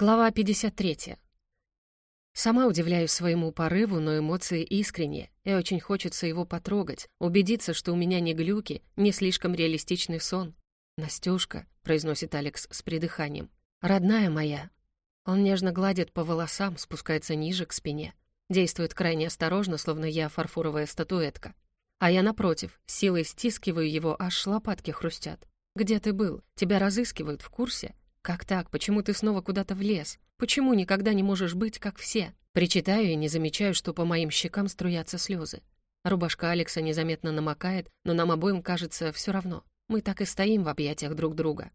Глава 53. Сама удивляюсь своему порыву, но эмоции искренние, и очень хочется его потрогать, убедиться, что у меня не глюки, не слишком реалистичный сон. «Настюшка», — произносит Алекс с придыханием, — «родная моя». Он нежно гладит по волосам, спускается ниже, к спине. Действует крайне осторожно, словно я фарфоровая статуэтка. А я, напротив, силой стискиваю его, аж лопатки хрустят. «Где ты был? Тебя разыскивают в курсе?» «Как так? Почему ты снова куда-то влез? Почему никогда не можешь быть, как все?» Причитаю и не замечаю, что по моим щекам струятся слезы. Рубашка Алекса незаметно намокает, но нам обоим кажется все равно. Мы так и стоим в объятиях друг друга.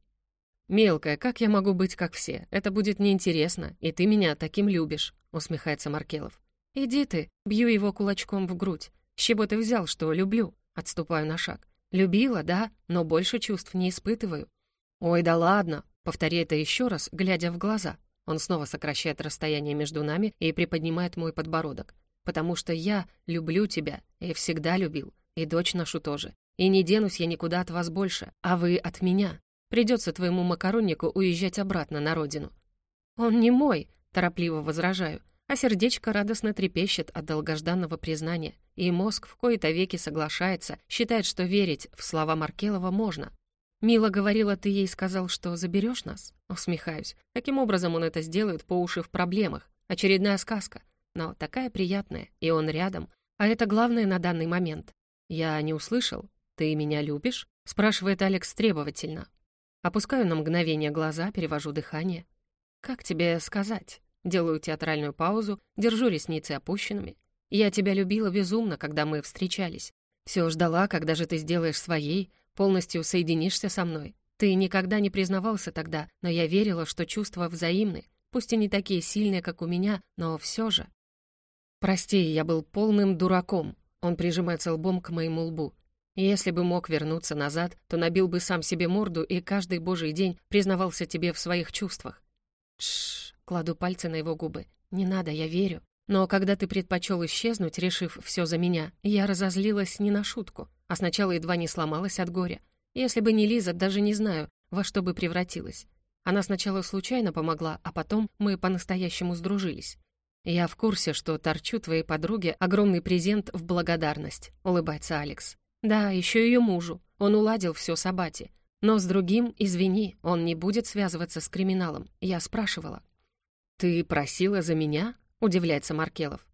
«Мелкая, как я могу быть, как все? Это будет неинтересно, и ты меня таким любишь», — усмехается Маркелов. «Иди ты», — бью его кулачком в грудь. «С чего ты взял, что люблю?» Отступаю на шаг. «Любила, да, но больше чувств не испытываю». «Ой, да ладно», Повтори это еще раз, глядя в глаза. Он снова сокращает расстояние между нами и приподнимает мой подбородок. «Потому что я люблю тебя и всегда любил, и дочь нашу тоже. И не денусь я никуда от вас больше, а вы от меня. Придется твоему макароннику уезжать обратно на родину». «Он не мой», — торопливо возражаю, а сердечко радостно трепещет от долгожданного признания, и мозг в кои-то веки соглашается, считает, что верить в слова Маркелова можно, «Мила говорила, ты ей сказал, что заберешь нас?» Усмехаюсь. Каким образом он это сделает по уши в проблемах? Очередная сказка. Но такая приятная, и он рядом. А это главное на данный момент. «Я не услышал. Ты меня любишь?» спрашивает Алекс требовательно. Опускаю на мгновение глаза, перевожу дыхание. «Как тебе сказать?» Делаю театральную паузу, держу ресницы опущенными. «Я тебя любила безумно, когда мы встречались. Все ждала, когда же ты сделаешь своей, полностью соединишься со мной. Ты никогда не признавался тогда, но я верила, что чувства взаимны, пусть и не такие сильные, как у меня, но все же. Прости, я был полным дураком. Он прижимается лбом к моему лбу. Если бы мог вернуться назад, то набил бы сам себе морду и каждый божий день признавался тебе в своих чувствах. Тш, кладу пальцы на его губы. Не надо, я верю. Но когда ты предпочел исчезнуть, решив все за меня, я разозлилась не на шутку, а сначала едва не сломалась от горя. Если бы не Лиза, даже не знаю, во что бы превратилась. Она сначала случайно помогла, а потом мы по-настоящему сдружились. «Я в курсе, что торчу твоей подруге огромный презент в благодарность», — улыбается Алекс. «Да, еще ее мужу. Он уладил все с Абати. Но с другим, извини, он не будет связываться с криминалом. Я спрашивала». «Ты просила за меня?» — удивляется Маркелов.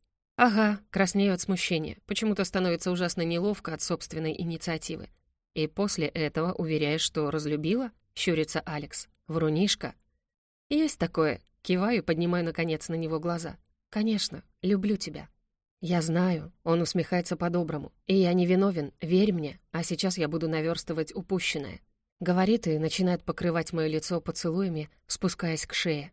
«Ага», — краснею от смущения. Почему-то становится ужасно неловко от собственной инициативы. «И после этого уверяешь, что разлюбила?» — щурится Алекс. «Врунишка». «Есть такое». Киваю, поднимаю, наконец, на него глаза. «Конечно, люблю тебя». «Я знаю», — он усмехается по-доброму. «И я не виновен, верь мне, а сейчас я буду наверстывать упущенное». Говорит и начинает покрывать мое лицо поцелуями, спускаясь к шее.